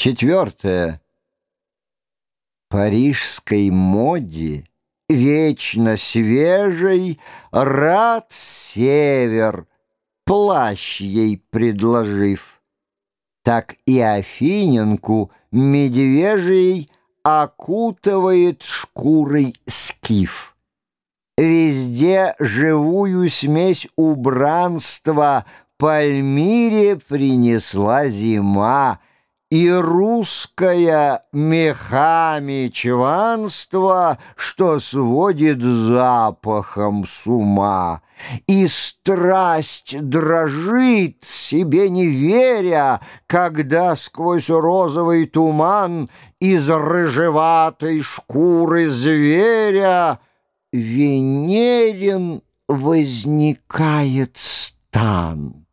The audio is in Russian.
Четвертое. Парижской моде вечно свежей рад север, плащ ей предложив. Так и Афиненку медвежий окутывает шкурой скиф. Везде живую смесь убранства Пальмире принесла зима, и русское мехами чванство, что сводит запахом с ума, и страсть дрожит, себе не веря, когда сквозь розовый туман из рыжеватой шкуры зверя Венерин возникает стан.